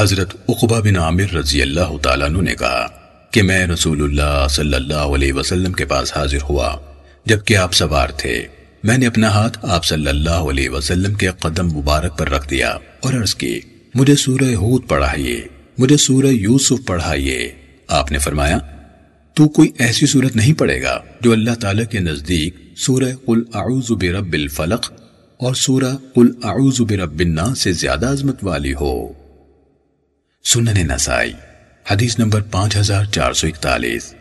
حضرت عقبہ بن عامر رضی اللہ تعالیٰ عنہ نے کہا کہ میں رسول اللہ صلی اللہ علیہ وسلم کے پاس حاضر ہوا جبکہ آپ سوار تھے۔ میں نے اپنا ہاتھ آپ صلی اللہ علیہ وسلم کے قدم مبارک پر رکھ دیا اور عرض کی، مجھے سورہ ہود پڑھائیے، مجھے سورہ یوسف پڑھائیے۔ آپ نے فرمایا، تو کوئی ایسی صورت نہیں پڑھے گا جو اللہ تعالیٰ کے نزدیک سورہ قل اعوذ برب الفلق اور سورہ قل اعوذ برب الناس سے زیادہ عظمت والی ہو۔ سنن نسائی حدیث نمبر پانچ ہزار چار سو اکتالیس۔